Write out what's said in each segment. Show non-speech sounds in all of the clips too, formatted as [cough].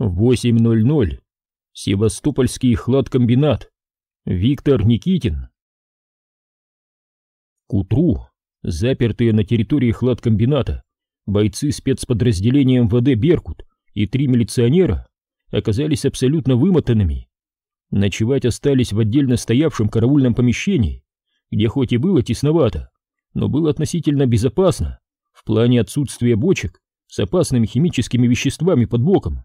8.00. Севастопольский хладкомбинат. Виктор Никитин. К утру, запертые на территории хладкомбината, бойцы спецподразделения МВД «Беркут» и три милиционера оказались абсолютно вымотанными. Ночевать остались в отдельно стоявшем караульном помещении, где хоть и было тесновато, но было относительно безопасно в плане отсутствия бочек с опасными химическими веществами под боком.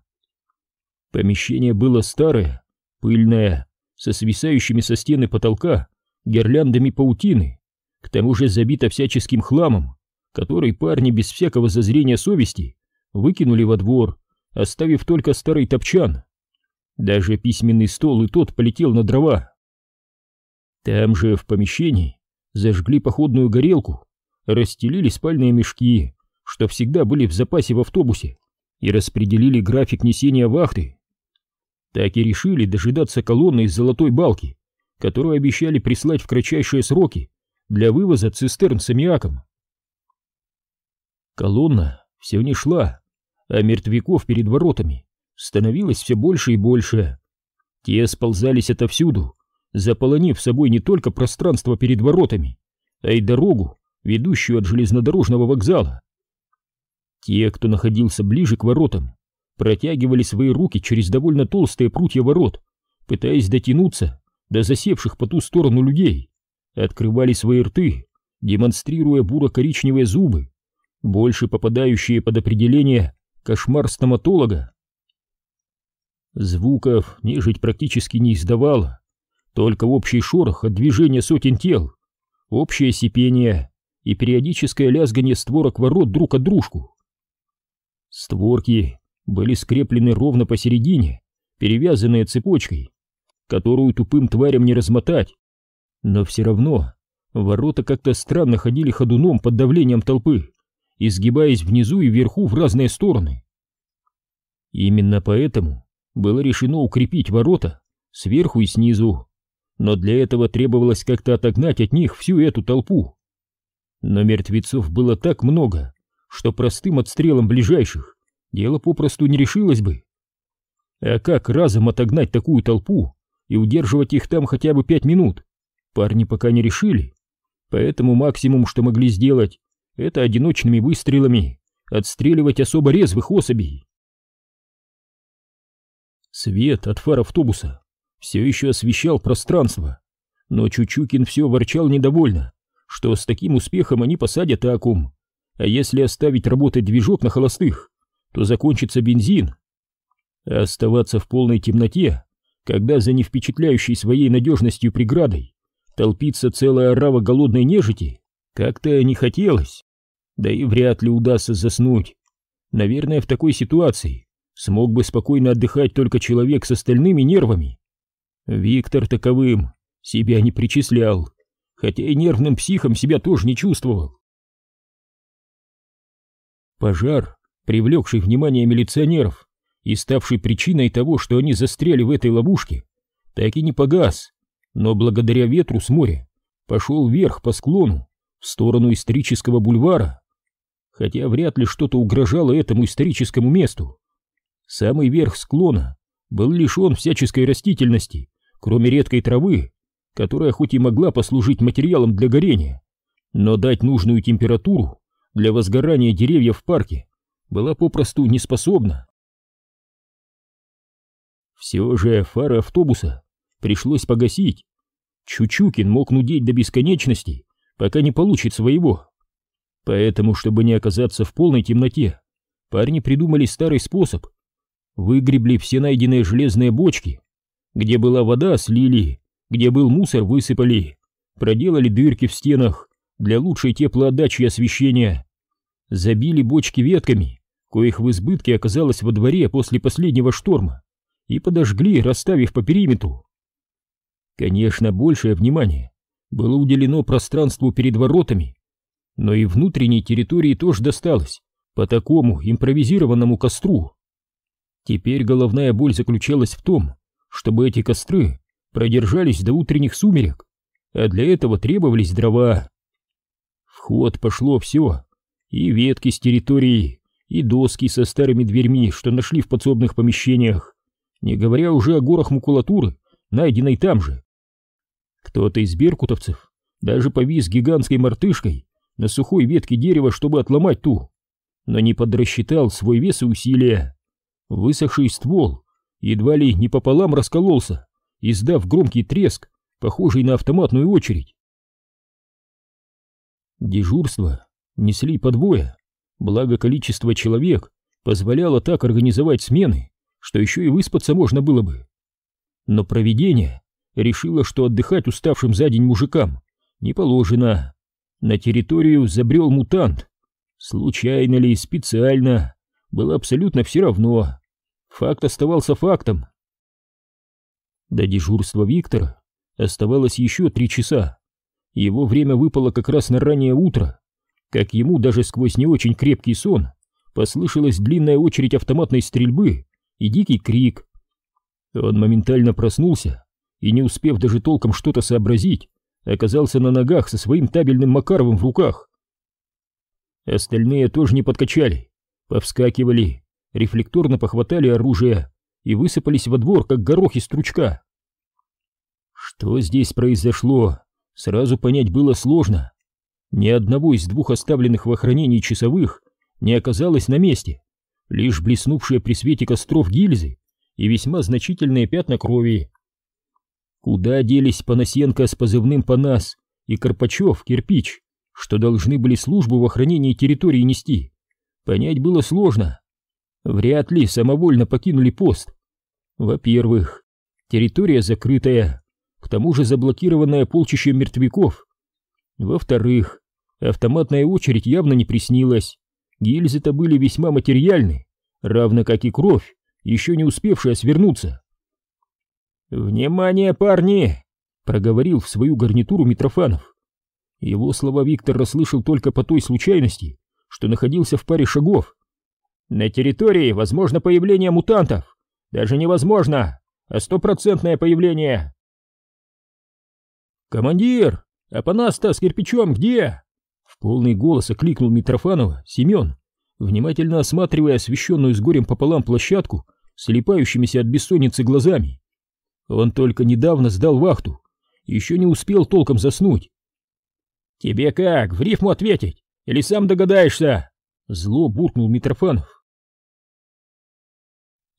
Помещение было старое, пыльное, со свисающими со стены потолка гирляндами паутины, к тому же забито всяческим хламом, который парни без всякого зазрения совести выкинули во двор, оставив только старый топчан. Даже письменный стол и тот полетел на дрова. Там же, в помещении, зажгли походную горелку, расстелили спальные мешки, что всегда были в запасе в автобусе, и распределили график несения вахты. Так и решили дожидаться колонны из золотой балки, которую обещали прислать в кратчайшие сроки для вывоза цистерн с аммиаком. Колонна все не шла, а мертвяков перед воротами становилось все больше и больше. Те сползались отовсюду, заполонив собой не только пространство перед воротами, а и дорогу, ведущую от железнодорожного вокзала. Те, кто находился ближе к воротам, протягивали свои руки через довольно толстые прутья ворот, пытаясь дотянуться до засевших по ту сторону людей, открывали свои рты, демонстрируя буро-коричневые зубы, больше попадающие под определение кошмар стоматолога. Звуков нежить практически не издавала, только общий шорох от движения сотен тел, общее сипение и периодическое лязгание створок ворот друг от дружку. Створки были скреплены ровно посередине, перевязанные цепочкой, которую тупым тварям не размотать. Но все равно ворота как-то странно ходили ходуном под давлением толпы, изгибаясь внизу и вверху в разные стороны. Именно поэтому было решено укрепить ворота сверху и снизу, но для этого требовалось как-то отогнать от них всю эту толпу. Но мертвецов было так много, что простым отстрелом ближайших дело попросту не решилось бы. А как разом отогнать такую толпу и удерживать их там хотя бы пять минут, парни пока не решили. Поэтому максимум, что могли сделать, это одиночными выстрелами отстреливать особо резвых особей. Свет от фар автобуса все еще освещал пространство, но Чучукин все ворчал недовольно, что с таким успехом они посадят аккум, а если оставить работать движок на холостых, то закончится бензин. А оставаться в полной темноте, когда за невпечатляющей своей надежностью преградой толпится целая орава голодной нежити, как-то не хотелось. Да и вряд ли удастся заснуть. Наверное, в такой ситуации смог бы спокойно отдыхать только человек с остальными нервами. Виктор таковым себя не причислял, хотя и нервным психом себя тоже не чувствовал. Пожар привлекший внимание милиционеров и ставший причиной того, что они застряли в этой ловушке, так и не погас, но благодаря ветру с моря пошел вверх по склону в сторону исторического бульвара, хотя вряд ли что-то угрожало этому историческому месту. Самый верх склона был лишен всяческой растительности, кроме редкой травы, которая хоть и могла послужить материалом для горения, но дать нужную температуру для возгорания деревьев в парке была попросту не способна. Все же фары автобуса пришлось погасить. Чучукин мог нудеть до бесконечности, пока не получит своего. Поэтому, чтобы не оказаться в полной темноте, парни придумали старый способ. Выгребли все найденные железные бочки. Где была вода, слили, где был мусор, высыпали. Проделали дырки в стенах для лучшей теплоотдачи и освещения. Забили бочки ветками коих в избытке оказалось во дворе после последнего шторма, и подожгли, расставив по периметру. Конечно, большее внимание было уделено пространству перед воротами, но и внутренней территории тоже досталось по такому импровизированному костру. Теперь головная боль заключалась в том, чтобы эти костры продержались до утренних сумерек, а для этого требовались дрова. В ход пошло все, и ветки с территории, и доски со старыми дверьми, что нашли в подсобных помещениях, не говоря уже о горах макулатуры, найденной там же. Кто-то из беркутовцев даже повис гигантской мартышкой на сухой ветке дерева, чтобы отломать ту, но не подрасчитал свой вес и усилия. Высохший ствол едва ли не пополам раскололся, издав громкий треск, похожий на автоматную очередь. Дежурство несли по двое, благо количество человек позволяло так организовать смены, что еще и выспаться можно было бы. Но проведение решило, что отдыхать уставшим за день мужикам не положено. На территорию забрел мутант. Случайно ли, специально, было абсолютно все равно. Факт оставался фактом. До дежурства Виктора оставалось еще три часа. Его время выпало как раз на раннее утро. Как ему даже сквозь не очень крепкий сон послышалась длинная очередь автоматной стрельбы и дикий крик. Он моментально проснулся и, не успев даже толком что-то сообразить, оказался на ногах со своим табельным Макаровым в руках. Остальные тоже не подкачали, повскакивали, рефлекторно похватали оружие и высыпались во двор, как горох из стручка. Что здесь произошло, сразу понять было сложно. Ни одного из двух оставленных в охранении часовых не оказалось на месте, лишь блеснувшие при свете костров гильзы и весьма значительные пятна крови. Куда делись Панасенко с позывным «Панас» и Карпачев, кирпич, что должны были службу в охранении территории нести? Понять было сложно. Вряд ли самовольно покинули пост. Во-первых, территория закрытая, к тому же заблокированная полчищем мертвяков. Во-вторых, автоматная очередь явно не приснилась. Гильзы-то были весьма материальны, равно как и кровь, еще не успевшая свернуться. «Внимание, парни!» — проговорил в свою гарнитуру Митрофанов. Его слова Виктор расслышал только по той случайности, что находился в паре шагов. «На территории возможно появление мутантов. Даже невозможно, а стопроцентное появление!» «Командир, Апанас-то с кирпичом где?» В полный голос окликнул Митрофанова Семен, внимательно осматривая освещенную с горем пополам площадку слепающимися от бессонницы глазами. Он только недавно сдал вахту, еще не успел толком заснуть. «Тебе как, в рифму ответить? Или сам догадаешься?» Зло буркнул Митрофанов.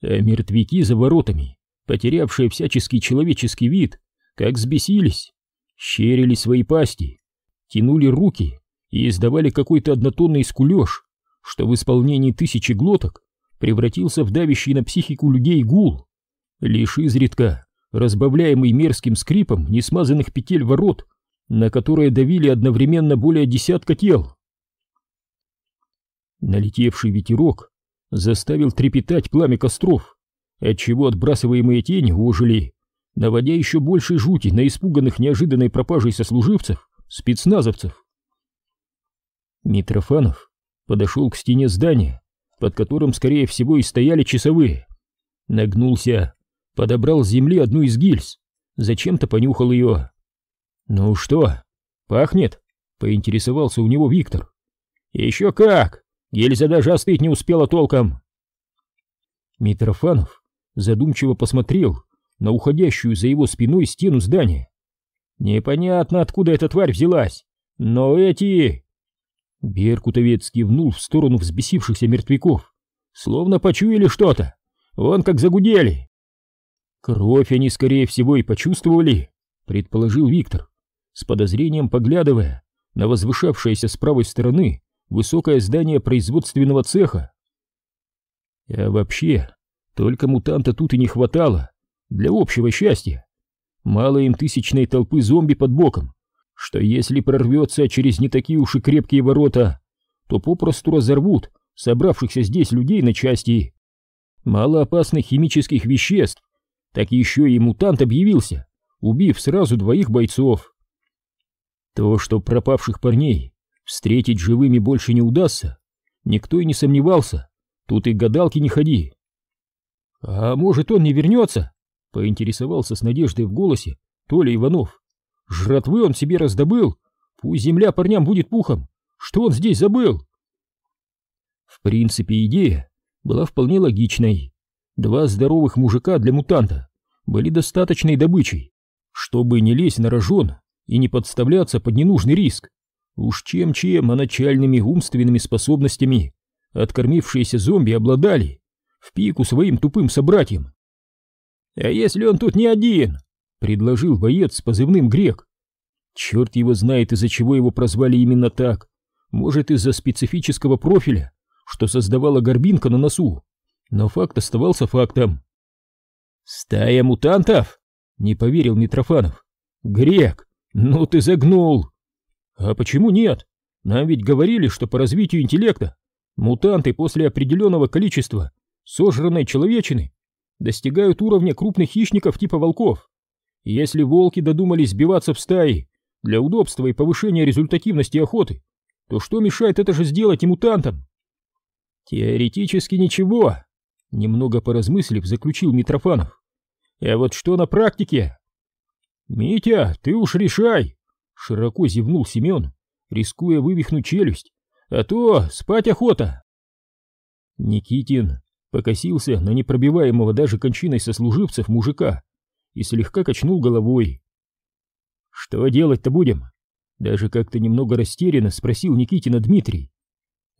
А мертвяки за воротами, потерявшие всяческий человеческий вид, как сбесились, щерили свои пасти, тянули руки и издавали какой-то однотонный скулеж, что в исполнении тысячи глоток превратился в давящий на психику людей гул. Лишь изредка разбавляемый мерзким скрипом несмазанных петель ворот, на которые давили одновременно более десятка тел. Налетевший ветерок заставил трепетать пламя костров, отчего отбрасываемые тени ожили, наводя еще большей жути на испуганных неожиданной пропажей сослуживцев, спецназовцев. Митрофанов подошел к стене здания, под которым, скорее всего, и стояли часовые. Нагнулся, подобрал с земли одну из гильз, зачем-то понюхал ее. «Ну что, пахнет?» — поинтересовался у него Виктор. «Еще как! Гильза даже остыть не успела толком!» Митрофанов задумчиво посмотрел на уходящую за его спиной стену здания. «Непонятно, откуда эта тварь взялась, но эти...» Беркутовец кивнул в сторону взбесившихся мертвяков, словно почуяли что-то, вон как загудели. Кровь они, скорее всего, и почувствовали, предположил Виктор, с подозрением поглядывая на возвышавшееся с правой стороны высокое здание производственного цеха. А вообще, только мутанта тут и не хватало для общего счастья. Мало им тысячной толпы зомби под боком, что если прорвется через не такие уж и крепкие ворота, то попросту разорвут собравшихся здесь людей на части. Мало опасных химических веществ, так еще и мутант объявился, убив сразу двоих бойцов. То, что пропавших парней встретить живыми больше не удастся, никто и не сомневался, тут и гадалки не ходи. «А может, он не вернется?» — поинтересовался с надеждой в голосе Толя Иванов. «Жратвы он себе раздобыл, пусть земля парням будет пухом, что он здесь забыл?» В принципе, идея была вполне логичной. Два здоровых мужика для мутанта были достаточной добычей, чтобы не лезть на рожон и не подставляться под ненужный риск. Уж чем-чем, а начальными умственными способностями откормившиеся зомби обладали в пику своим тупым собратьям. «А если он тут не один?» — предложил боец с позывным «Грек». Черт его знает, из-за чего его прозвали именно так. Может, из-за специфического профиля, что создавала горбинка на носу. Но факт оставался фактом. «Стая мутантов?» — не поверил Митрофанов. «Грек, ну ты загнул!» «А почему нет? Нам ведь говорили, что по развитию интеллекта мутанты после определенного количества сожранной человечины достигают уровня крупных хищников типа волков. Если волки додумались сбиваться в стаи для удобства и повышения результативности охоты, то что мешает это же сделать и мутантам? Теоретически ничего, немного поразмыслив, заключил Митрофанов. А вот что на практике? Митя, ты уж решай, широко зевнул Семен, рискуя вывихнуть челюсть, а то спать охота. Никитин покосился на непробиваемого даже кончиной сослуживцев мужика и слегка качнул головой. «Что делать-то будем?» Даже как-то немного растерянно спросил Никитина Дмитрий.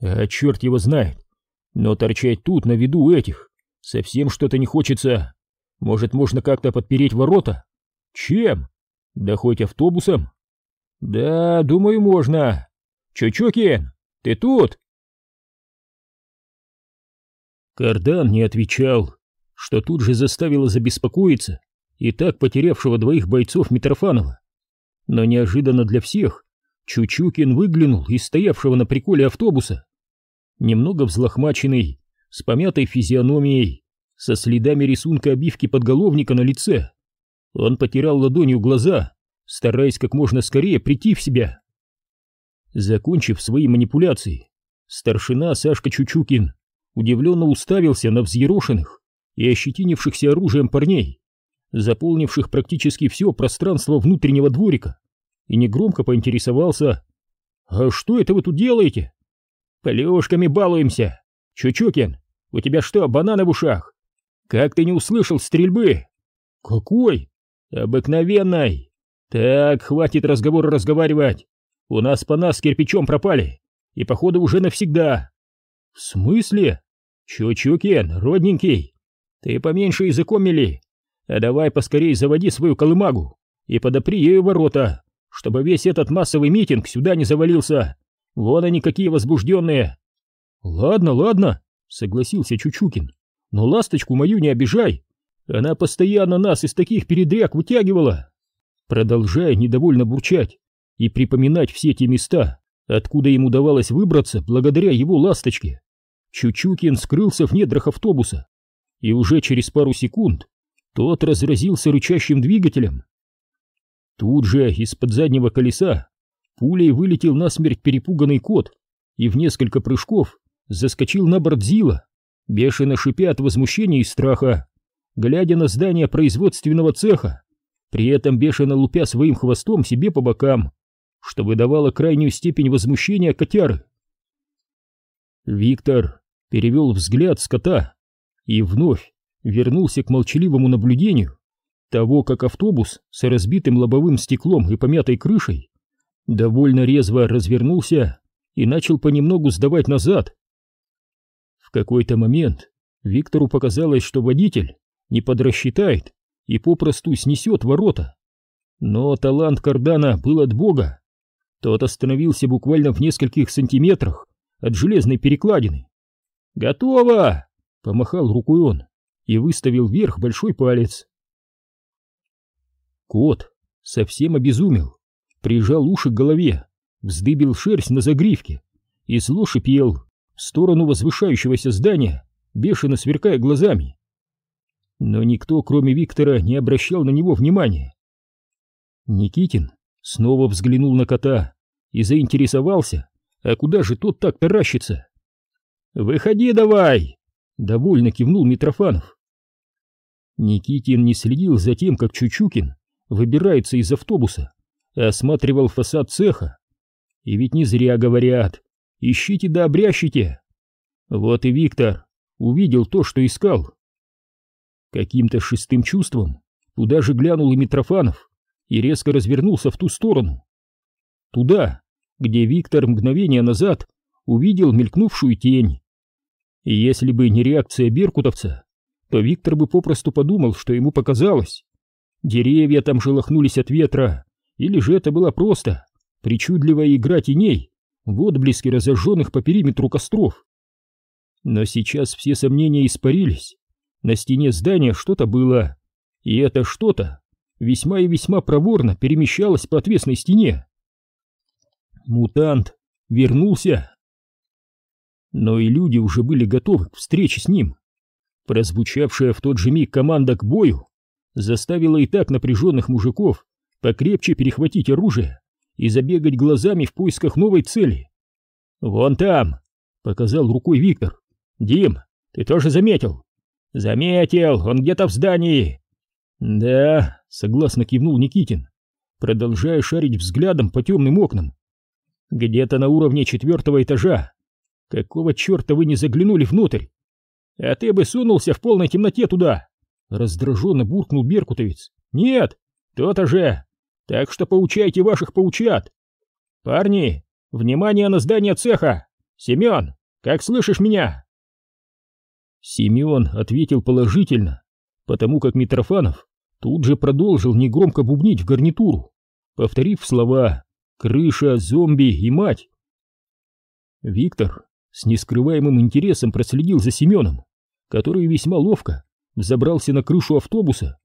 «А черт его знает, но торчать тут на виду этих совсем что-то не хочется. Может, можно как-то подпереть ворота? Чем? Да хоть автобусом?» «Да, думаю, можно. Чучукин, ты тут?» Кардан не отвечал, что тут же заставило забеспокоиться и так потерявшего двоих бойцов Митрофанова. Но неожиданно для всех Чучукин выглянул из стоявшего на приколе автобуса. Немного взлохмаченный, с помятой физиономией, со следами рисунка обивки подголовника на лице. Он потирал ладонью глаза, стараясь как можно скорее прийти в себя. Закончив свои манипуляции, старшина Сашка Чучукин удивленно уставился на взъерошенных и ощетинившихся оружием парней, заполнивших практически все пространство внутреннего дворика, и негромко поинтересовался «А что это вы тут делаете?» «Плюшками балуемся! Чучукин, у тебя что, бананы в ушах? Как ты не услышал стрельбы?» «Какой?» «Обыкновенной! Так, хватит разговора разговаривать! У нас по нас кирпичом пропали, и походу уже навсегда!» «В смысле?» «Чучукин, родненький, ты поменьше языком мели, а давай поскорей заводи свою колымагу и подопри ею ворота, чтобы весь этот массовый митинг сюда не завалился. Вон они какие возбужденные!» «Ладно, ладно», — согласился Чучукин, — «но ласточку мою не обижай, она постоянно нас из таких передряг вытягивала». Продолжая недовольно бурчать и припоминать все те места, откуда ему удавалось выбраться благодаря его ласточке, Чучукин скрылся в недрах автобуса, и уже через пару секунд тот разразился рычащим двигателем. Тут же из-под заднего колеса пулей вылетел насмерть перепуганный кот и в несколько прыжков заскочил на борт Зила, бешено шипя от возмущения и страха, глядя на здание производственного цеха, при этом бешено лупя своим хвостом себе по бокам, что выдавало крайнюю степень возмущения котяры. Виктор перевел взгляд с кота и вновь вернулся к молчаливому наблюдению того, как автобус с разбитым лобовым стеклом и помятой крышей довольно резво развернулся и начал понемногу сдавать назад. В какой-то момент Виктору показалось, что водитель не подрасчитает и попросту снесет ворота. Но талант кардана был от бога. Тот остановился буквально в нескольких сантиметрах от железной перекладины «Готово!» — помахал рукой он и выставил вверх большой палец. Кот совсем обезумел, прижал уши к голове, вздыбил шерсть на загривке и зло шипел в сторону возвышающегося здания, бешено сверкая глазами. Но никто, кроме Виктора, не обращал на него внимания. Никитин снова взглянул на кота и заинтересовался, а куда же тот так таращится? «Выходи давай!» — довольно кивнул Митрофанов. Никитин не следил за тем, как Чучукин выбирается из автобуса, а осматривал фасад цеха. И ведь не зря говорят «ищите да обрящите». Вот и Виктор увидел то, что искал. Каким-то шестым чувством туда же глянул и Митрофанов и резко развернулся в ту сторону. Туда, где Виктор мгновение назад увидел мелькнувшую тень. И если бы не реакция беркутовца, то Виктор бы попросту подумал, что ему показалось. Деревья там шелохнулись от ветра, или же это была просто причудливая игра теней в отблеске разожженных по периметру костров. Но сейчас все сомнения испарились. На стене здания что-то было, и это что-то весьма и весьма проворно перемещалось по отвесной стене. Мутант вернулся. Но и люди уже были готовы к встрече с ним. Прозвучавшая в тот же миг команда к бою заставила и так напряженных мужиков покрепче перехватить оружие и забегать глазами в поисках новой цели. «Вон там!» — показал рукой Виктор. «Дим, ты тоже заметил?» «Заметил, он где-то в здании!» «Да», — согласно кивнул Никитин, продолжая шарить взглядом по темным окнам. «Где-то на уровне четвертого этажа. Какого черта вы не заглянули внутрь? А ты бы сунулся в полной темноте туда!» Раздраженно буркнул Беркутовец. «Нет, то-то же! Так что поучайте ваших поучат! Парни, внимание на здание цеха! Семен, как слышишь меня?» Семен ответил положительно, потому как Митрофанов тут же продолжил негромко бубнить в гарнитуру, повторив слова «крыша», «зомби» и «мать». Виктор с нескрываемым интересом проследил за Семеном, который весьма ловко взобрался на крышу автобуса,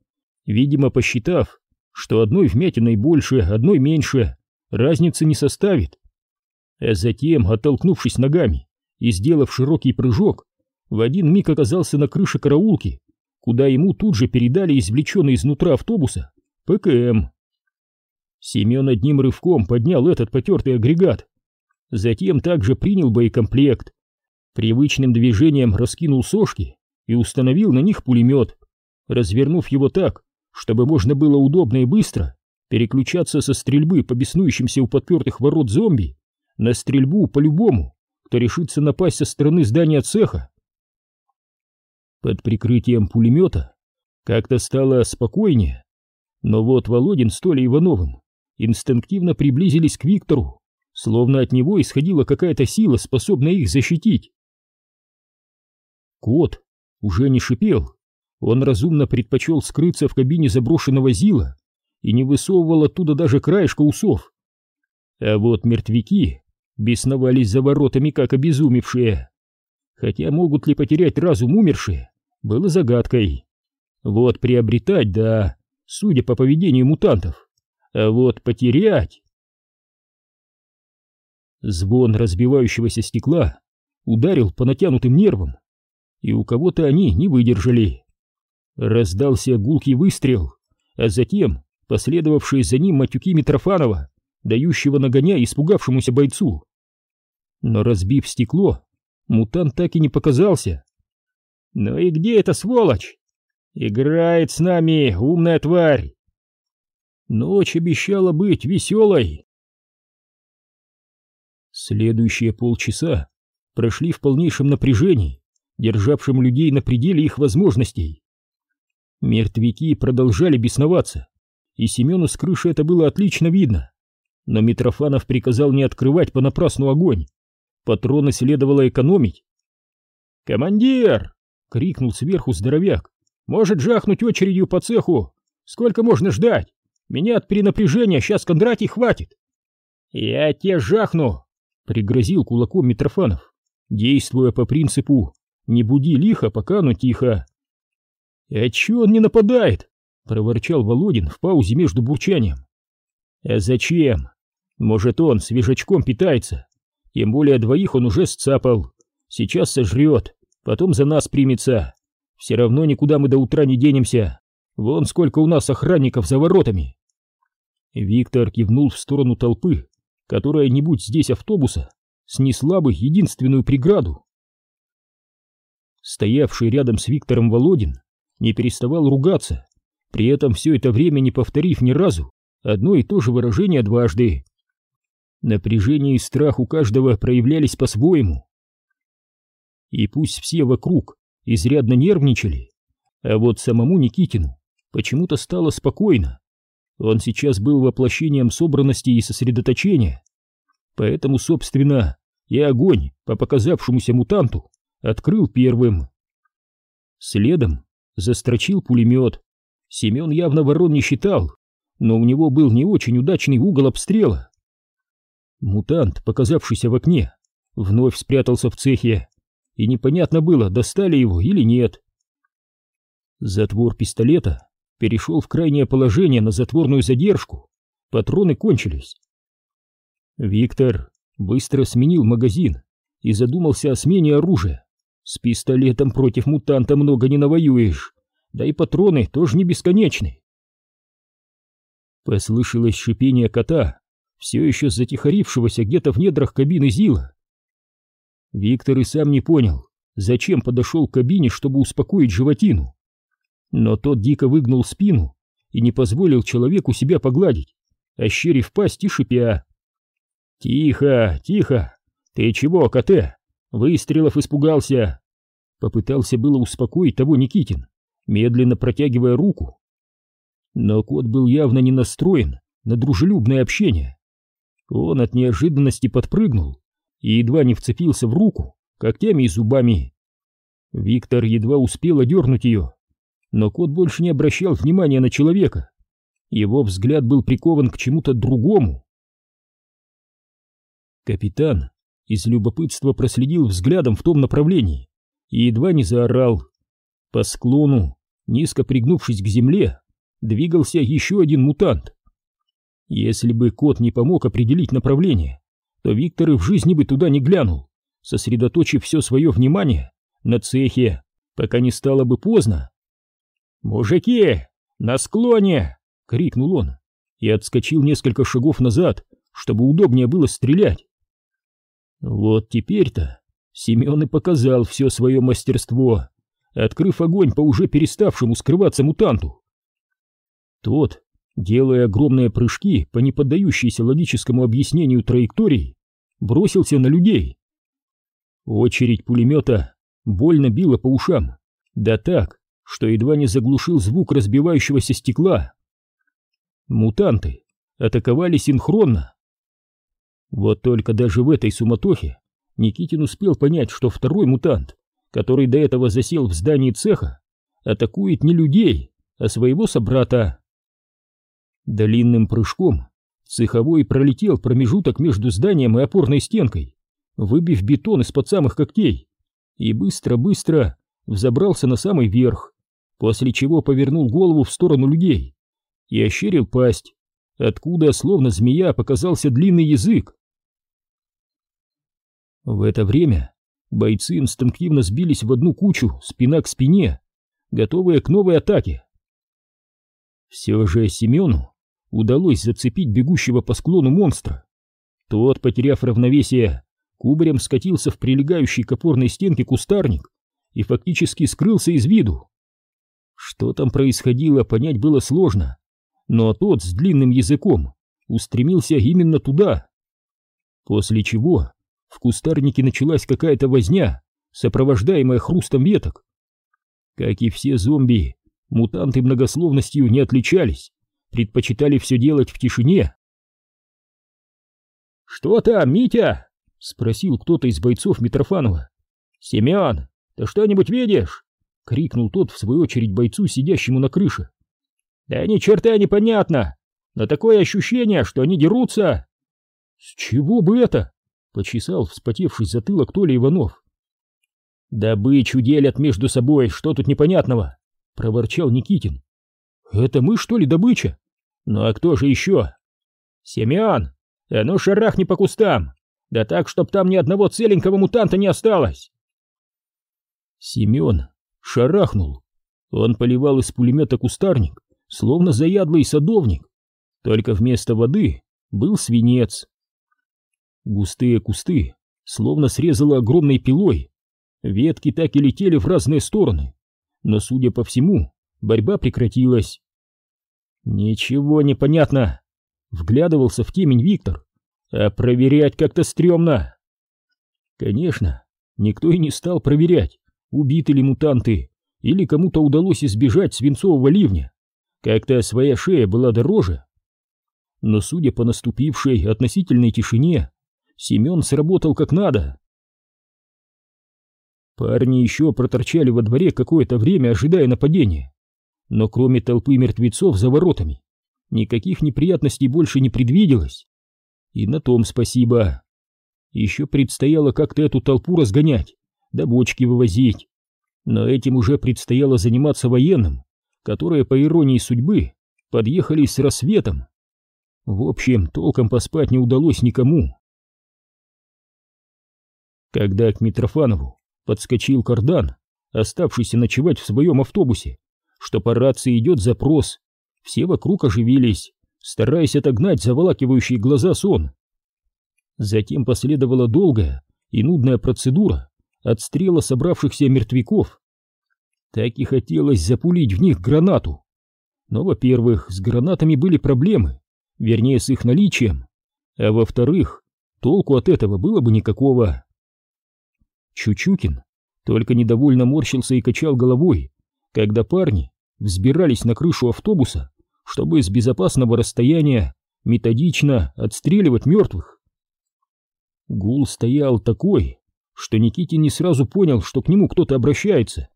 видимо, посчитав, что одной вмятиной больше, одной меньше, разницы не составит. А затем, оттолкнувшись ногами и сделав широкий прыжок, в один миг оказался на крыше караулки, куда ему тут же передали извлеченный изнутра автобуса ПКМ. Семен одним рывком поднял этот потертый агрегат, затем также принял боекомплект, привычным движением раскинул сошки и установил на них пулемет, развернув его так, чтобы можно было удобно и быстро переключаться со стрельбы по беснующимся у подпертых ворот зомби на стрельбу по любому, кто решится напасть со стороны здания цеха. Под прикрытием пулемета как-то стало спокойнее, но вот Володин с Толей Ивановым инстинктивно приблизились к Виктору, словно от него исходила какая-то сила, способная их защитить. Кот уже не шипел, он разумно предпочел скрыться в кабине заброшенного Зила и не высовывал оттуда даже краешка усов. А вот мертвяки бесновались за воротами, как обезумевшие. Хотя могут ли потерять разум умершие, было загадкой. Вот приобретать, да, судя по поведению мутантов, а вот потерять... Звон разбивающегося стекла ударил по натянутым нервам, и у кого-то они не выдержали. Раздался гулкий выстрел, а затем последовавшие за ним матюки Митрофанова, дающего нагоня испугавшемуся бойцу. Но разбив стекло, мутант так и не показался. «Ну и где эта сволочь? Играет с нами, умная тварь!» Ночь обещала быть веселой. Следующие полчаса прошли в полнейшем напряжении, державшем людей на пределе их возможностей. Мертвяки продолжали бесноваться, и Семену с крыши это было отлично видно. Но Митрофанов приказал не открывать понапрасну огонь. Патроны следовало экономить. «Командир!» — крикнул сверху здоровяк. «Может жахнуть очередью по цеху? Сколько можно ждать? Меня от перенапряжения сейчас Кондратий хватит!» «Я тебе жахну!» — пригрозил кулаком Митрофанов, действуя по принципу «не буди лихо, пока оно тихо». «А чё он не нападает?» — проворчал Володин в паузе между бурчанием. «А зачем? Может, он свежачком питается. Тем более двоих он уже сцапал. Сейчас сожрет, потом за нас примется. Все равно никуда мы до утра не денемся. Вон сколько у нас охранников за воротами». Виктор кивнул в сторону толпы, которая, не будь здесь автобуса, снесла бы единственную преграду. Стоявший рядом с Виктором Володин не переставал ругаться, при этом все это время не повторив ни разу одно и то же выражение дважды. Напряжение и страх у каждого проявлялись по-своему. И пусть все вокруг изрядно нервничали, а вот самому Никитину почему-то стало спокойно. Он сейчас был воплощением собранности и сосредоточения. Поэтому, собственно, и огонь по показавшемуся мутанту открыл первым. Следом застрочил пулемет. Семен явно ворон не считал, но у него был не очень удачный угол обстрела. Мутант, показавшийся в окне, вновь спрятался в цехе, и непонятно было, достали его или нет. Затвор пистолета перешел в крайнее положение на затворную задержку. Патроны кончились. Виктор быстро сменил магазин и задумался о смене оружия. С пистолетом против мутанта много не навоюешь, да и патроны тоже не бесконечны. Послышалось шипение кота, все еще затихарившегося где-то в недрах кабины Зила. Виктор и сам не понял, зачем подошел к кабине, чтобы успокоить животину. Но тот дико выгнул спину и не позволил человеку себя погладить, ощерив пасть и шипя. «Тихо, тихо! Ты чего, коте? Выстрелов испугался!» Попытался было успокоить того Никитин, медленно протягивая руку. Но кот был явно не настроен на дружелюбное общение. Он от неожиданности подпрыгнул и едва не вцепился в руку когтями и зубами. Виктор едва успел одернуть ее, но кот больше не обращал внимания на человека. Его взгляд был прикован к чему-то другому. Капитан из любопытства проследил взглядом в том направлении и едва не заорал. По склону, низко пригнувшись к земле, двигался еще один мутант. Если бы кот не помог определить направление, то Виктор и в жизни бы туда не глянул, сосредоточив все свое внимание на цехе, пока не стало бы поздно. «Мужики, на склоне!» — крикнул он и отскочил несколько шагов назад, чтобы удобнее было стрелять. Вот теперь-то Семен и показал все свое мастерство, открыв огонь по уже переставшему скрываться мутанту. Тот, делая огромные прыжки по неподдающейся логическому объяснению траектории, бросился на людей. Очередь пулемета больно била по ушам, да так, что едва не заглушил звук разбивающегося стекла. Мутанты атаковали синхронно. Вот только даже в этой суматохе Никитин успел понять, что второй мутант, который до этого засел в здании цеха, атакует не людей, а своего собрата. Длинным прыжком цеховой пролетел промежуток между зданием и опорной стенкой, выбив бетон из-под самых когтей, и быстро-быстро взобрался на самый верх, после чего повернул голову в сторону людей и ощерил пасть, откуда, словно змея, показался длинный язык. В это время бойцы инстинктивно сбились в одну кучу, спина к спине, готовые к новой атаке. Все же Семену удалось зацепить бегущего по склону монстра. Тот, потеряв равновесие, кубарем скатился в прилегающий к опорной стенке кустарник и фактически скрылся из виду. Что там происходило, понять было сложно, но тот с длинным языком устремился именно туда. После чего в кустарнике началась какая-то возня, сопровождаемая хрустом веток. Как и все зомби, мутанты многословностью не отличались, предпочитали все делать в тишине. «Что там, Митя?» — спросил кто-то из бойцов Митрофанова. «Семен, ты что-нибудь видишь?» — крикнул тот, в свою очередь, бойцу, сидящему на крыше. «Да ни черта непонятно, но такое ощущение, что они дерутся!» «С чего бы это?» — почесал вспотевший затылок Толя Иванов. «Добычу делят между собой, что тут непонятного?» — проворчал Никитин. «Это мы, что ли, добыча? Ну а кто же еще?» «Семен, а ну шарахни по кустам! Да так, чтоб там ни одного целенького мутанта не осталось!» Семен шарахнул. Он поливал из пулемета кустарник, словно заядлый садовник. Только вместо воды был свинец. Густые кусты словно срезало огромной пилой. Ветки так и летели в разные стороны. Но, судя по всему, борьба прекратилась. «Ничего не понятно», — вглядывался в темень Виктор. «А проверять как-то стрёмно». Конечно, никто и не стал проверять, убиты ли мутанты, или кому-то удалось избежать свинцового ливня. Как-то своя шея была дороже. Но судя по наступившей относительной тишине, Семен сработал как надо. Парни еще проторчали во дворе какое-то время, ожидая нападения. Но кроме толпы мертвецов за воротами, никаких неприятностей больше не предвиделось. И на том спасибо. Еще предстояло как-то эту толпу разгонять, да бочки вывозить. Но этим уже предстояло заниматься военным, которые, по иронии судьбы, подъехали с рассветом. В общем, толком поспать не удалось никому. Когда к Митрофанову подскочил кардан, оставшийся ночевать в своем автобусе, что по рации идет запрос, все вокруг оживились, стараясь отогнать заволакивающий глаза сон. Затем последовала долгая и нудная процедура отстрела собравшихся мертвяков. Так и хотелось запулить в них гранату. Но, во-первых, с гранатами были проблемы, вернее, с их наличием, а во-вторых, толку от этого было бы никакого. Чучукин только недовольно морщился и качал головой, когда парни взбирались на крышу автобуса, чтобы с безопасного расстояния методично отстреливать мертвых. Гул стоял такой, что Никитин не сразу понял, что к нему кто-то обращается.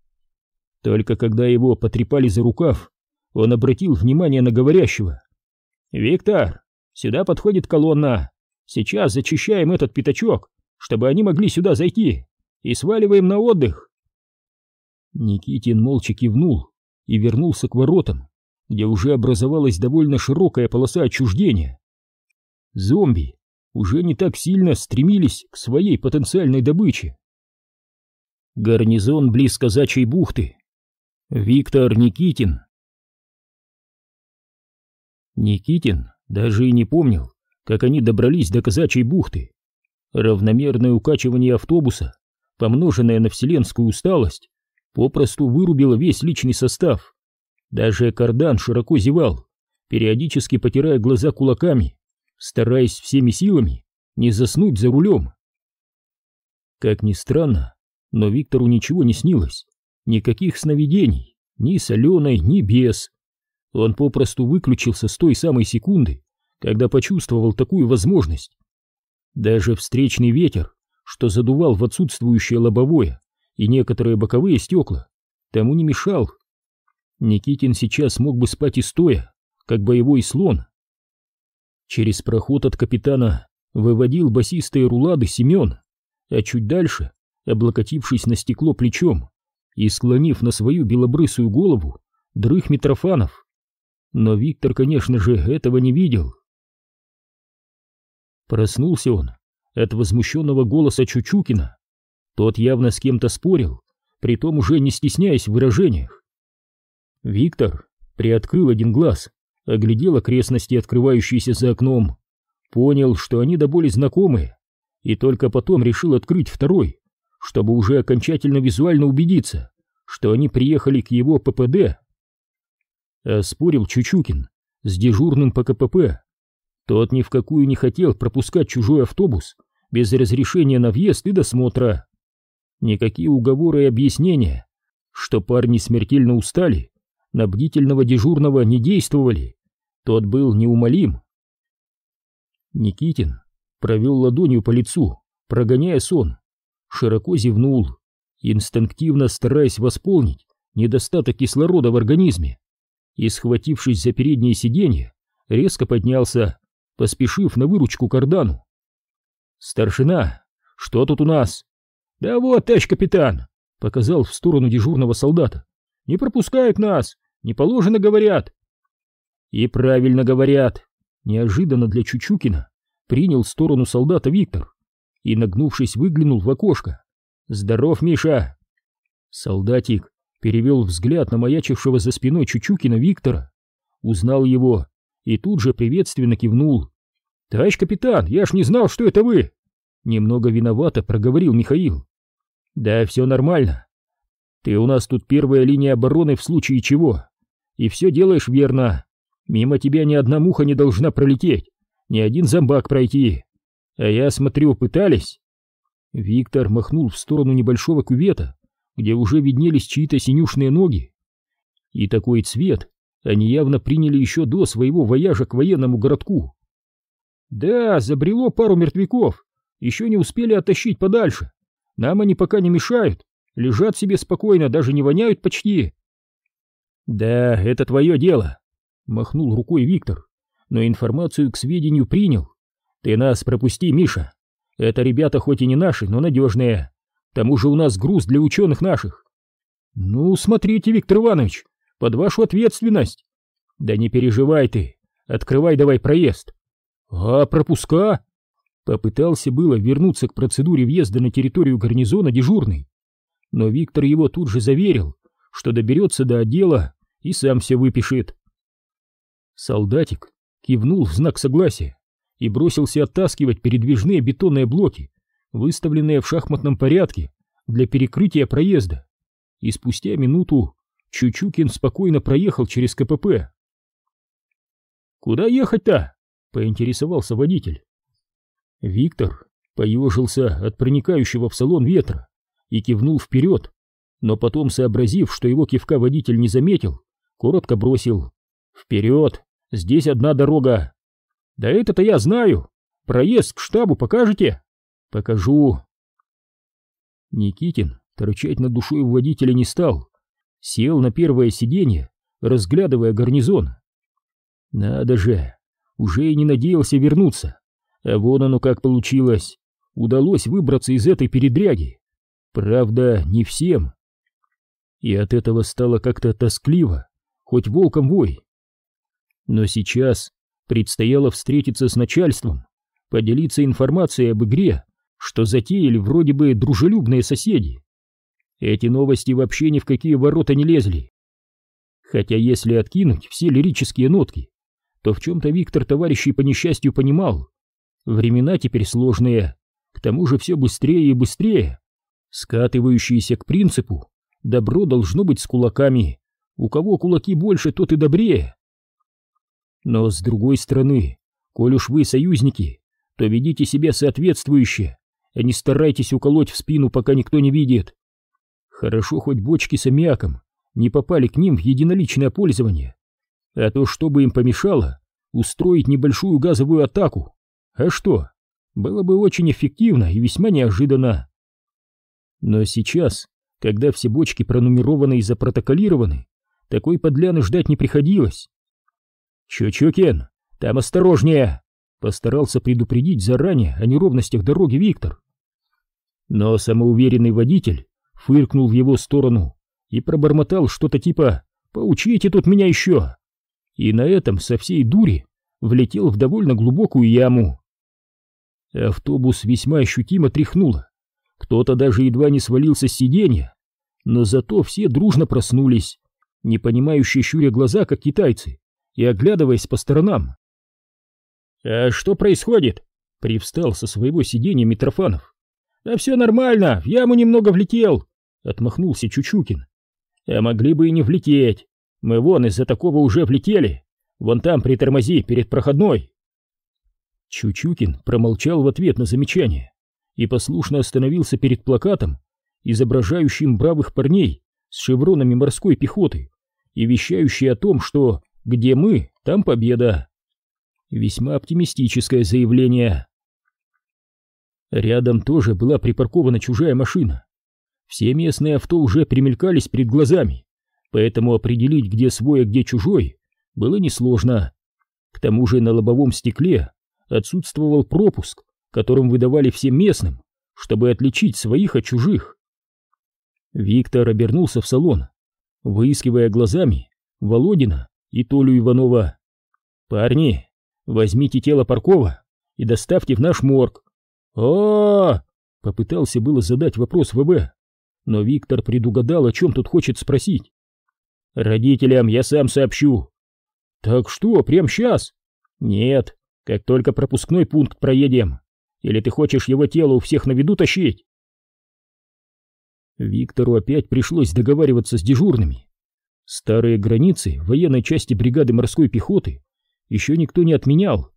Только когда его потрепали за рукав, он обратил внимание на говорящего. «Виктор, сюда подходит колонна. Сейчас зачищаем этот пятачок, чтобы они могли сюда зайти, и сваливаем на отдых». Никитин молча кивнул и вернулся к воротам, где уже образовалась довольно широкая полоса отчуждения. Зомби уже не так сильно стремились к своей потенциальной добыче. Гарнизон близ казачьей бухты. Виктор Никитин. Никитин даже и не помнил, как они добрались до казачьей бухты. Равномерное укачивание автобуса, помноженное на вселенскую усталость, попросту вырубило весь личный состав. Даже кардан широко зевал, периодически потирая глаза кулаками стараясь всеми силами не заснуть за рулем. Как ни странно, но Виктору ничего не снилось, никаких сновидений, ни соленой, ни без. Он попросту выключился с той самой секунды, когда почувствовал такую возможность. Даже встречный ветер, что задувал в отсутствующее лобовое и некоторые боковые стекла, тому не мешал. Никитин сейчас мог бы спать и стоя, как боевой слон, Через проход от капитана выводил басистые рулады Семен, а чуть дальше, облокотившись на стекло плечом и склонив на свою белобрысую голову, дрых Митрофанов. Но Виктор, конечно же, этого не видел. Проснулся он от возмущенного голоса Чучукина. Тот явно с кем-то спорил, притом уже не стесняясь в выражениях. Виктор приоткрыл один глаз оглядел окрестности, открывающиеся за окном, понял, что они до боли знакомые, и только потом решил открыть второй, чтобы уже окончательно визуально убедиться, что они приехали к его ППД. Оспорил Чучукин с дежурным по КПП. Тот ни в какую не хотел пропускать чужой автобус без разрешения на въезд и досмотра. Никакие уговоры и объяснения, что парни смертельно устали, на бдительного дежурного не действовали. Тот был неумолим. Никитин провел ладонью по лицу, прогоняя сон, широко зевнул, инстинктивно стараясь восполнить недостаток кислорода в организме, и, схватившись за переднее сиденье, резко поднялся, поспешив на выручку кардану. «Старшина, что тут у нас?» «Да вот, товарищ капитан!» — показал в сторону дежурного солдата. «Не пропускают нас! Не положено, говорят. И правильно говорят. Неожиданно для Чучукина принял сторону солдата Виктор и, нагнувшись, выглянул в окошко. «Здоров, Миша!» Солдатик перевел взгляд на маячившего за спиной Чучукина Виктора, узнал его и тут же приветственно кивнул. «Товарищ капитан, я ж не знал, что это вы!» Немного виновато проговорил Михаил. «Да все нормально. Ты у нас тут первая линия обороны в случае чего и все делаешь верно. Мимо тебя ни одна муха не должна пролететь, ни один зомбак пройти. А я смотрю, пытались. Виктор махнул в сторону небольшого кювета, где уже виднелись чьи-то синюшные ноги. И такой цвет они явно приняли еще до своего вояжа к военному городку. Да, забрело пару мертвяков, еще не успели оттащить подальше. Нам они пока не мешают, лежат себе спокойно, даже не воняют почти. Да, это твое дело, махнул рукой Виктор, но информацию к сведению принял. Ты нас пропусти, Миша. Это ребята хоть и не наши, но надежные. К тому же у нас груз для ученых наших. Ну, смотрите, Виктор Иванович, под вашу ответственность. Да не переживай ты, открывай давай проезд. А пропуска? Попытался было вернуться к процедуре въезда на территорию гарнизона дежурный. Но Виктор его тут же заверил, что доберется до отдела и сам все выпишет. Солдатик кивнул в знак согласия и бросился оттаскивать передвижные бетонные блоки, выставленные в шахматном порядке для перекрытия проезда. И спустя минуту Чучукин спокойно проехал через КПП. «Куда ехать-то?» — поинтересовался водитель. Виктор поежился от проникающего в салон ветра и кивнул вперед, но потом, сообразив, что его кивка водитель не заметил, коротко бросил «Вперед! Здесь одна дорога!» «Да это-то я знаю! Проезд к штабу покажете?» «Покажу!» Никитин торчать над душой у водителя не стал, сел на первое сиденье, разглядывая гарнизон. Надо же, уже и не надеялся вернуться, а вон оно как получилось, удалось выбраться из этой передряги. Правда, не всем. И от этого стало как-то тоскливо, хоть волком вой. Но сейчас предстояло встретиться с начальством, поделиться информацией об игре, что затеяли вроде бы дружелюбные соседи. Эти новости вообще ни в какие ворота не лезли. Хотя если откинуть все лирические нотки, то в чем-то Виктор товарищей по несчастью понимал. Времена теперь сложные, к тому же все быстрее и быстрее, скатывающиеся к принципу «добро должно быть с кулаками», у кого кулаки больше, тот и добрее. Но с другой стороны, коль уж вы союзники, то ведите себя соответствующе, а не старайтесь уколоть в спину, пока никто не видит. Хорошо хоть бочки с аммиаком не попали к ним в единоличное пользование, а то что бы им помешало устроить небольшую газовую атаку. А что? Было бы очень эффективно и весьма неожиданно. Но сейчас, когда все бочки пронумерованы и запротоколированы, такой подляны ждать не приходилось. «Чучукин, там осторожнее!» Постарался предупредить заранее о неровностях дороги Виктор. Но самоуверенный водитель фыркнул в его сторону и пробормотал что-то типа «Поучите тут меня еще!» И на этом со всей дури влетел в довольно глубокую яму. Автобус весьма ощутимо тряхнуло. Кто-то даже едва не свалился с сиденья, но зато все дружно проснулись, не понимающие щуря глаза, как китайцы, и оглядываясь по сторонам. «А что происходит?» — привстал со своего сиденья Митрофанов. «Да все нормально, в яму немного влетел», — отмахнулся Чучукин. «А могли бы и не влететь. Мы вон из-за такого уже влетели. Вон там притормози, перед проходной». Чучукин промолчал в ответ на замечание и послушно остановился перед плакатом, изображающим бравых парней с шевронами морской пехоты и вещающий о том, что где мы, там победа. Весьма оптимистическое заявление. Рядом тоже была припаркована чужая машина. Все местные авто уже примелькались перед глазами, поэтому определить, где свой, а где чужой, было несложно. К тому же на лобовом стекле отсутствовал пропуск, которым выдавали всем местным, чтобы отличить своих от чужих. Виктор обернулся в салон, выискивая глазами Володина и Толю Иванова. «Парни, возьмите тело Паркова и доставьте в наш морг». О, попытался было задать вопрос ВВ, но Виктор предугадал, о чем тут хочет спросить. «Родителям я сам сообщу». «Так что, прямо сейчас?» «Нет, как только пропускной пункт проедем. Или ты хочешь его тело у всех на виду тащить?» Виктору опять пришлось договариваться с дежурными. Старые границы военной части бригады морской пехоты еще никто не отменял.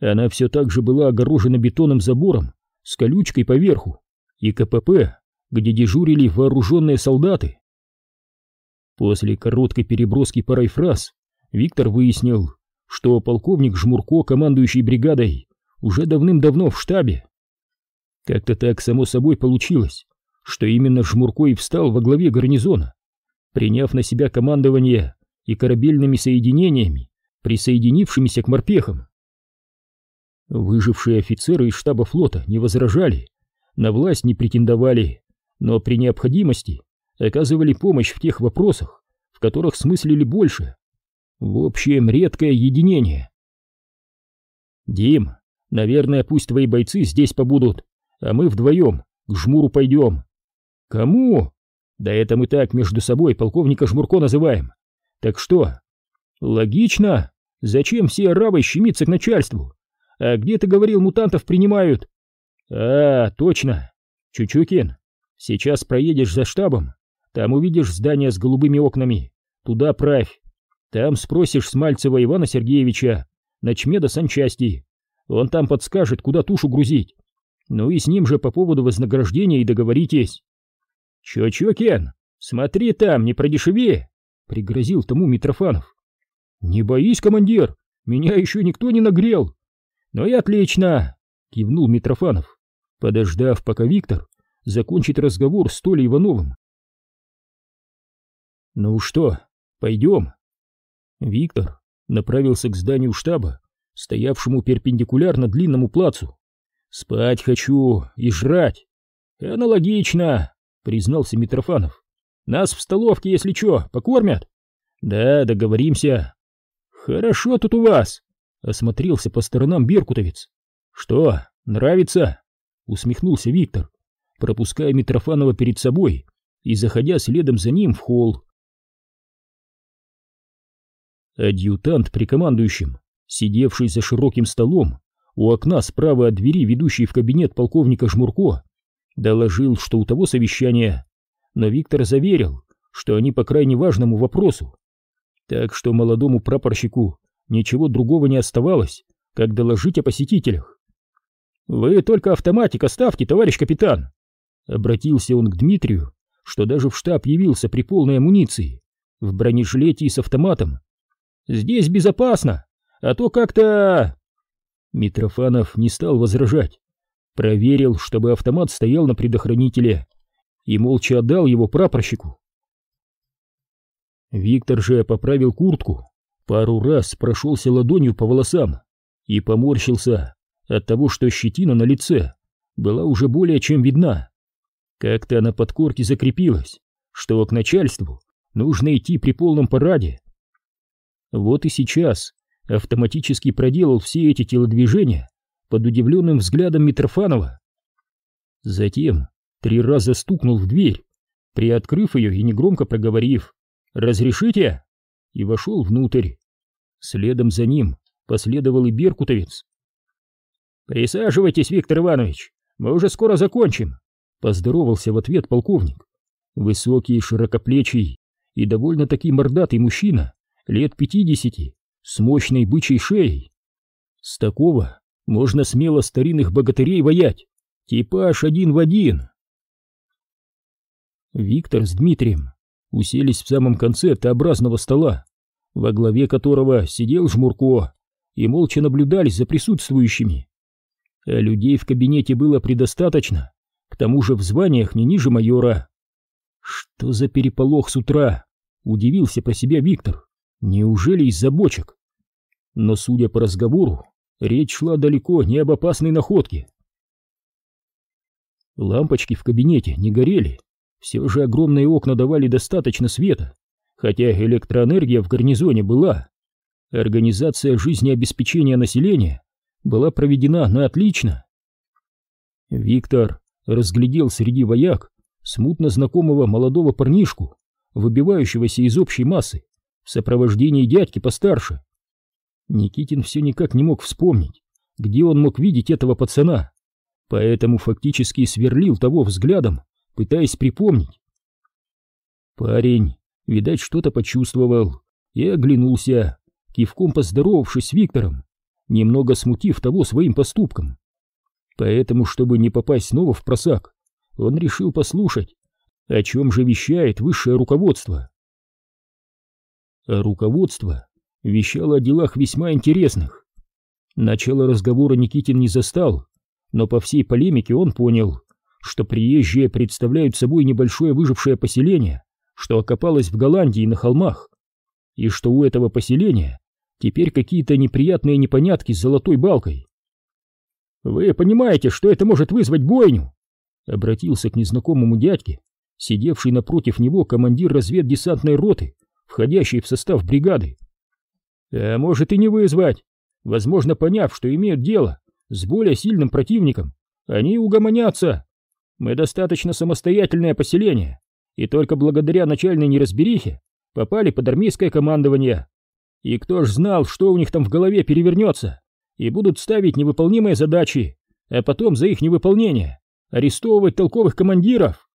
Она все так же была огорожена бетонным забором с колючкой поверху и КПП, где дежурили вооруженные солдаты. После короткой переброски парой фраз Виктор выяснил, что полковник Жмурко, командующий бригадой, уже давным-давно в штабе. Как-то так само собой получилось, что именно Жмурко и встал во главе гарнизона, приняв на себя командование и корабельными соединениями, присоединившимися к морпехам. Выжившие офицеры из штаба флота не возражали, на власть не претендовали, но при необходимости оказывали помощь в тех вопросах, в которых смыслили больше. В общем, редкое единение. «Дим, наверное, пусть твои бойцы здесь побудут, а мы вдвоем к жмуру пойдем». «Кому?» «Да это мы так между собой полковника Жмурко называем. Так что?» «Логично. Зачем все арабы щемиться к начальству? А где, ты говорил, мутантов принимают?» «А, точно. Чучукин, сейчас проедешь за штабом, там увидишь здание с голубыми окнами. Туда правь. Там спросишь Смальцева Ивана Сергеевича, начмеда санчасти. Он там подскажет, куда тушу грузить. Ну и с ним же по поводу вознаграждения и договоритесь. Чё-чё, Кен, смотри там, не продешеви, пригрозил тому Митрофанов. Не боись, командир, меня еще никто не нагрел. Ну и отлично, кивнул Митрофанов, подождав, пока Виктор закончит разговор с Толей Ивановым. «Ну что, пойдем?» Виктор направился к зданию штаба, стоявшему перпендикулярно длинному плацу. «Спать хочу и жрать». «Аналогично», — признался Митрофанов. «Нас в столовке, если чё, покормят?» «Да, договоримся». «Хорошо тут у вас», — осмотрелся по сторонам Беркутовец. «Что, нравится?» — усмехнулся Виктор, пропуская Митрофанова перед собой и заходя следом за ним в холл. Адъютант при командующем, сидевший за широким столом у окна справа от двери, ведущей в кабинет полковника Жмурко, доложил, что у того совещание, но Виктор заверил, что они по крайне важному вопросу. Так что молодому прапорщику ничего другого не оставалось, как доложить о посетителях. «Вы только автоматик оставьте, товарищ капитан!» Обратился он к Дмитрию, что даже в штаб явился при полной амуниции, в бронежилете и с автоматом, Здесь безопасно, а то как-то...» Митрофанов не стал возражать. Проверил, чтобы автомат стоял на предохранителе и молча отдал его прапорщику. Виктор же поправил куртку, пару раз прошелся ладонью по волосам и поморщился от того, что щетина на лице была уже более чем видна. Как-то она под корки закрепилась, что к начальству нужно идти при полном параде, вот и сейчас автоматически проделал все эти телодвижения под удивленным взглядом Митрофанова. Затем три раза стукнул в дверь, приоткрыв ее и негромко проговорив «Разрешите?» и вошел внутрь. Следом за ним последовал и Беркутовец. «Присаживайтесь, Виктор Иванович, мы уже скоро закончим», — поздоровался в ответ полковник. Высокий, широкоплечий и довольно-таки мордатый мужчина лет пятидесяти, с мощной бычьей шеей. С такого можно смело старинных богатырей воять, типаж один в один. Виктор с Дмитрием уселись в самом конце Т-образного стола, во главе которого сидел Жмурко, и молча наблюдали за присутствующими. А людей в кабинете было предостаточно, к тому же в званиях не ниже майора. Что за переполох с утра? Удивился про себя Виктор. Неужели из-за бочек? Но, судя по разговору, речь шла далеко не об опасной находке. Лампочки в кабинете не горели, все же огромные окна давали достаточно света, хотя электроэнергия в гарнизоне была. Организация жизнеобеспечения населения была проведена на отлично. Виктор разглядел среди вояк смутно знакомого молодого парнишку, выбивающегося из общей массы в сопровождении дядьки постарше. Никитин все никак не мог вспомнить, где он мог видеть этого пацана, поэтому фактически сверлил того взглядом, пытаясь припомнить. Парень, видать, что-то почувствовал и оглянулся, кивком поздоровавшись с Виктором, немного смутив того своим поступком. Поэтому, чтобы не попасть снова в просак, он решил послушать, о чем же вещает высшее руководство. Руководство вещало о делах весьма интересных. Начало разговора Никитин не застал, но по всей полемике он понял, что приезжие представляют собой небольшое выжившее поселение, что окопалось в Голландии на холмах, и что у этого поселения теперь какие-то неприятные непонятки с золотой балкой. «Вы понимаете, что это может вызвать бойню?» Обратился к незнакомому дядьке, сидевший напротив него командир разведдесантной роты, входящий в состав бригады. «А может и не вызвать. Возможно, поняв, что имеют дело с более сильным противником, они угомонятся. Мы достаточно самостоятельное поселение, и только благодаря начальной неразберихе попали под армейское командование. И кто ж знал, что у них там в голове перевернется, и будут ставить невыполнимые задачи, а потом за их невыполнение арестовывать толковых командиров.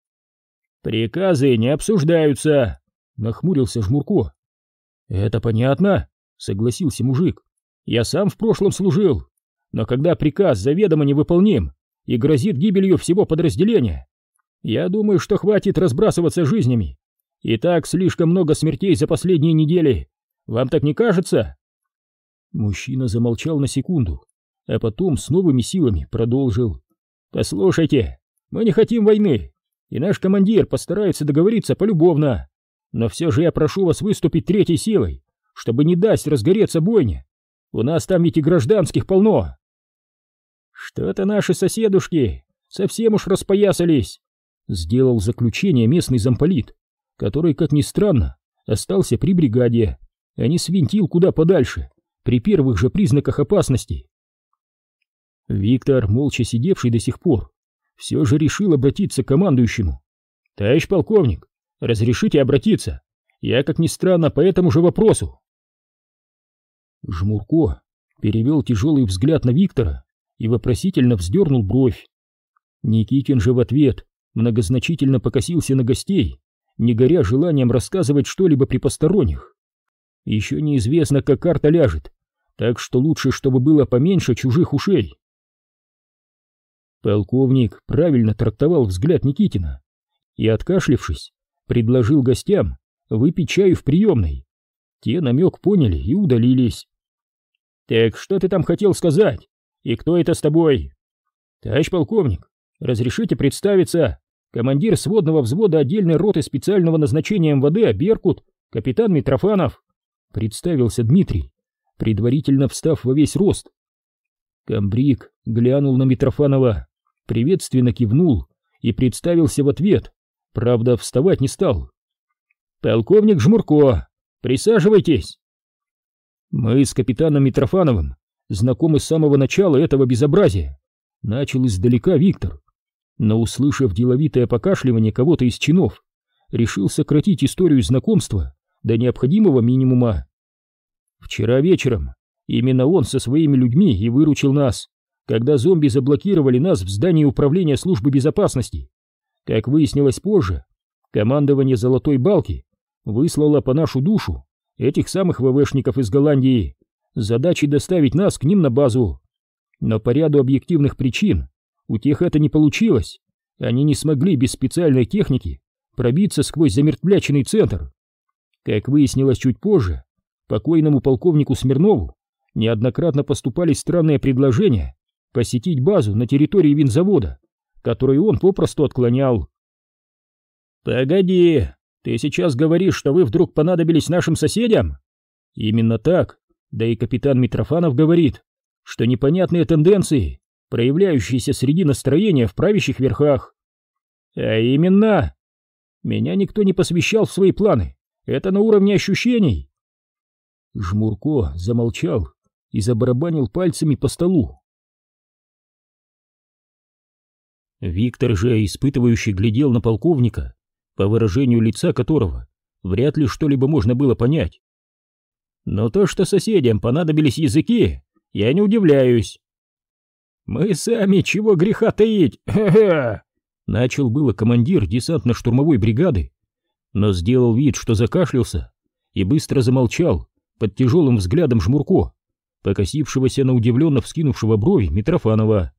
Приказы не обсуждаются, нахмурился Жмурко. Это понятно, согласился мужик. Я сам в прошлом служил, но когда приказ заведомо невыполним и грозит гибелью всего подразделения, я думаю, что хватит разбрасываться жизнями. И так слишком много смертей за последние недели. Вам так не кажется? Мужчина замолчал на секунду, а потом с новыми силами продолжил. «Послушайте, мы не хотим войны, и наш командир постарается договориться полюбовно, но все же я прошу вас выступить третьей силой, чтобы не дать разгореться бойне. У нас там ведь и гражданских полно». «Что-то наши соседушки совсем уж распоясались», — сделал заключение местный замполит, который, как ни странно, остался при бригаде, а не свинтил куда подальше, при первых же признаках опасности. Виктор, молча сидевший до сих пор, все же решил обратиться к командующему. «Товарищ полковник, разрешите обратиться? Я, как ни странно, по этому же вопросу». Жмурко перевел тяжелый взгляд на Виктора и вопросительно вздернул бровь. Никитин же в ответ многозначительно покосился на гостей, не горя желанием рассказывать что-либо при посторонних. Еще неизвестно, как карта ляжет, так что лучше, чтобы было поменьше чужих ушей. Полковник правильно трактовал взгляд Никитина и, откашлившись, предложил гостям выпить чаю в приемной. Те намек поняли и удалились. «Так что ты там хотел сказать? И кто это с тобой?» «Товарищ полковник, разрешите представиться? Командир сводного взвода отдельной роты специального назначения МВД Беркут, капитан Митрофанов», — представился Дмитрий, предварительно встав во весь рост. Камбрик глянул на Митрофанова, приветственно кивнул и представился в ответ, правда, вставать не стал. «Полковник Жмурко, присаживайтесь!» Мы с капитаном Митрофановым знакомы с самого начала этого безобразия. Начал издалека Виктор, но, услышав деловитое покашливание кого-то из чинов, решил сократить историю знакомства до необходимого минимума. Вчера вечером именно он со своими людьми и выручил нас, когда зомби заблокировали нас в здании управления службы безопасности. Как выяснилось позже, командование «Золотой балки» выслало по нашу душу этих самых ВВшников из Голландии с задачей доставить нас к ним на базу. Но по ряду объективных причин у тех это не получилось. Они не смогли без специальной техники пробиться сквозь замертвляченный центр. Как выяснилось чуть позже, покойному полковнику Смирнову неоднократно поступали странные предложения посетить базу на территории винзавода, которую он попросту отклонял. «Погоди, ты сейчас говоришь, что вы вдруг понадобились нашим соседям?» «Именно так, да и капитан Митрофанов говорит, что непонятные тенденции, проявляющиеся среди настроения в правящих верхах. А именно, меня никто не посвящал в свои планы, это на уровне ощущений». Жмурко замолчал и забарабанил пальцами по столу. Виктор же, испытывающий, глядел на полковника, по выражению лица которого вряд ли что-либо можно было понять. Но то, что соседям понадобились языки, я не удивляюсь. «Мы сами чего греха таить! [laughs] Ха-ха!» Начал было командир десантно-штурмовой бригады, но сделал вид, что закашлялся, и быстро замолчал под тяжелым взглядом Жмурко, покосившегося на удивленно вскинувшего брови Митрофанова.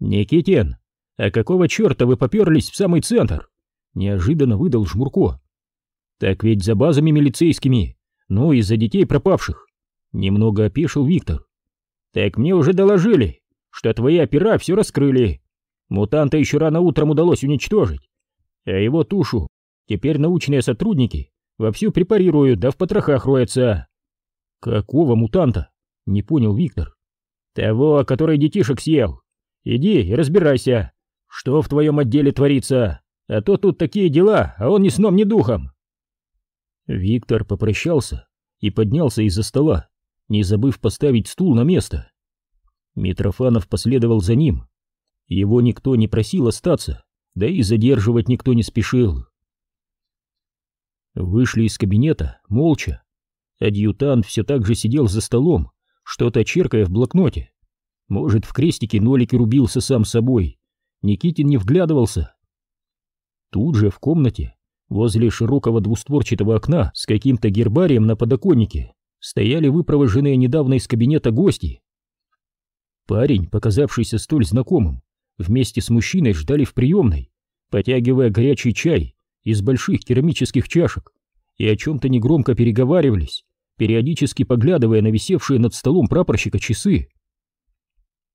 «Никитин, «А какого черта вы поперлись в самый центр?» Неожиданно выдал Жмурко. «Так ведь за базами милицейскими, ну и за детей пропавших». Немного опешил Виктор. «Так мне уже доложили, что твои опера все раскрыли. Мутанта еще рано утром удалось уничтожить, а его тушу теперь научные сотрудники вовсю препарируют, да в потрохах роятся». «Какого мутанта?» — не понял Виктор. «Того, который детишек съел. Иди и разбирайся, что в твоем отделе творится, а то тут такие дела, а он ни сном, ни духом». Виктор попрощался и поднялся из-за стола, не забыв поставить стул на место. Митрофанов последовал за ним. Его никто не просил остаться, да и задерживать никто не спешил. Вышли из кабинета молча. Адъютант все так же сидел за столом, что-то черкая в блокноте. Может, в крестике нолики рубился сам собой. Никитин не вглядывался. Тут же в комнате, возле широкого двустворчатого окна с каким-то гербарием на подоконнике, стояли выпровоженные недавно из кабинета гости. Парень, показавшийся столь знакомым, вместе с мужчиной ждали в приемной, потягивая горячий чай из больших керамических чашек и о чем-то негромко переговаривались, периодически поглядывая на висевшие над столом прапорщика часы.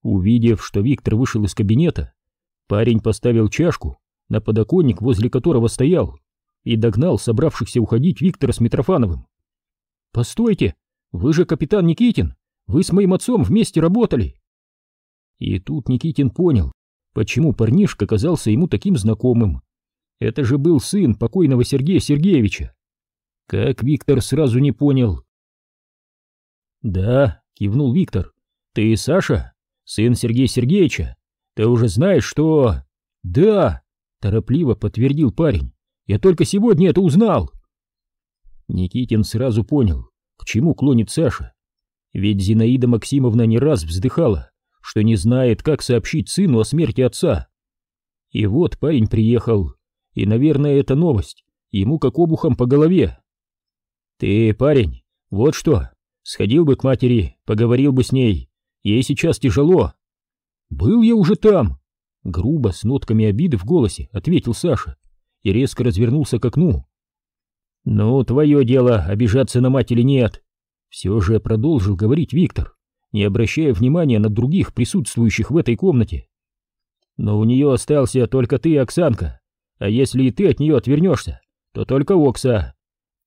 Увидев, что Виктор вышел из кабинета, парень поставил чашку на подоконник, возле которого стоял, и догнал собравшихся уходить Виктора с Митрофановым. «Постойте, вы же капитан Никитин, вы с моим отцом вместе работали!» И тут Никитин понял, почему парнишка казался ему таким знакомым. Это же был сын покойного Сергея Сергеевича. Как Виктор сразу не понял. «Да», — кивнул Виктор, — «ты Саша, сын Сергея Сергеевича? Ты уже знаешь, что...» «Да», — торопливо подтвердил парень, — «я только сегодня это узнал». Никитин сразу понял, к чему клонит Саша. Ведь Зинаида Максимовна не раз вздыхала, что не знает, как сообщить сыну о смерти отца. И вот парень приехал, и, наверное, эта новость ему как обухом по голове. «Ты, парень, вот что, сходил бы к матери, поговорил бы с ней, ей сейчас тяжело». «Был я уже там», — грубо, с нотками обиды в голосе, ответил Саша и резко развернулся к окну. «Ну, твое дело, обижаться на мать или нет?» Все же продолжил говорить Виктор, не обращая внимания на других присутствующих в этой комнате. «Но у нее остался только ты Оксанка, а если и ты от нее отвернешься, то только Окса.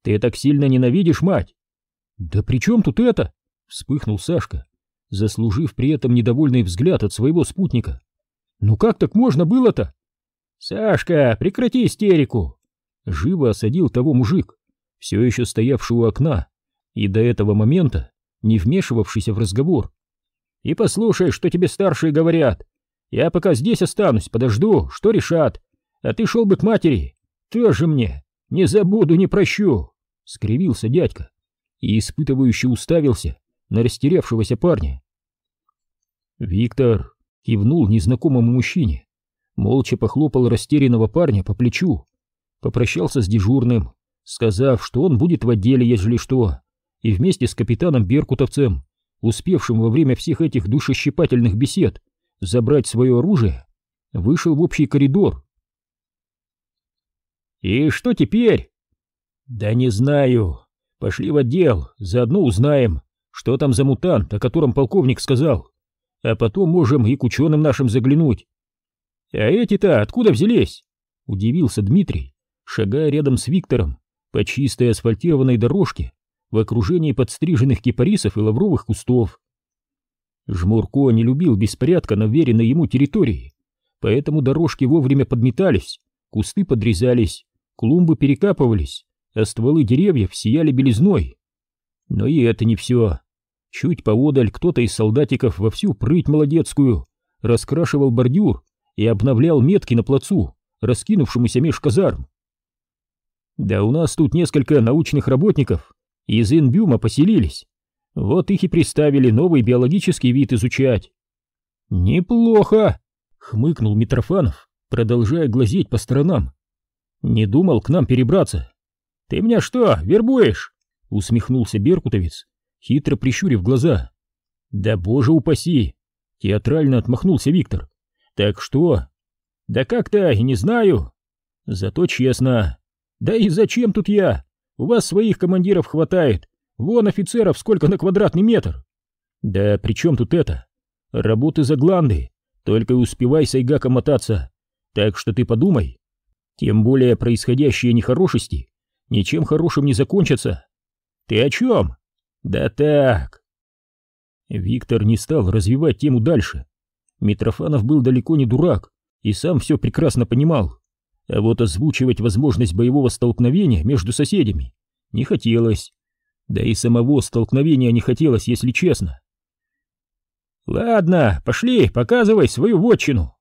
Ты так сильно ненавидишь мать?» «Да при чем тут это?» — вспыхнул Сашка, заслужив при этом недовольный взгляд от своего спутника. «Ну как так можно было-то?» «Сашка, прекрати истерику!» Живо осадил того мужик, все еще стоявший у окна, и до этого момента не вмешивавшийся в разговор. «И послушай, что тебе старшие говорят. Я пока здесь останусь, подожду, что решат. А ты шел бы к матери. Тоже мне. Не забуду, не прощу!» — скривился дядька и испытывающе уставился на растерявшегося парня. Виктор кивнул незнакомому мужчине, молча похлопал растерянного парня по плечу, попрощался с дежурным, сказав, что он будет в отделе, ежели что, и вместе с капитаном Беркутовцем, успевшим во время всех этих душещипательных бесед забрать свое оружие, вышел в общий коридор. «И что теперь?» «Да не знаю. Пошли в отдел, заодно узнаем, что там за мутант, о котором полковник сказал. А потом можем и к ученым нашим заглянуть». «А эти-то откуда взялись?» — удивился Дмитрий, шагая рядом с Виктором по чистой асфальтированной дорожке в окружении подстриженных кипарисов и лавровых кустов. Жмурко не любил беспорядка на веренной ему территории, поэтому дорожки вовремя подметались, кусты подрезались, клумбы перекапывались, а стволы деревьев сияли белизной. Но и это не все. Чуть поодаль кто-то из солдатиков во всю прыть молодецкую раскрашивал бордюр и обновлял метки на плацу, раскинувшемуся меж казарм. Да у нас тут несколько научных работников из Инбюма поселились. Вот их и приставили новый биологический вид изучать. Неплохо, хмыкнул Митрофанов, продолжая глазеть по сторонам. Не думал к нам перебраться. Ты меня что, вербуешь? усмехнулся Беркутовец, хитро прищурив глаза. Да боже упаси! Театрально отмахнулся Виктор. Так что? Да как-то и не знаю. Зато честно. Да и зачем тут я? У вас своих командиров хватает. Вон офицеров сколько на квадратный метр. Да при чем тут это? Работы за гланды. Только успевай с Айгаком мотаться. Так что ты подумай. Тем более происходящие нехорошести ничем хорошим не закончатся. Ты о чем? Да так. Виктор не стал развивать тему дальше. Митрофанов был далеко не дурак и сам все прекрасно понимал. А вот озвучивать возможность боевого столкновения между соседями не хотелось. Да и самого столкновения не хотелось, если честно. «Ладно, пошли, показывай свою вотчину!»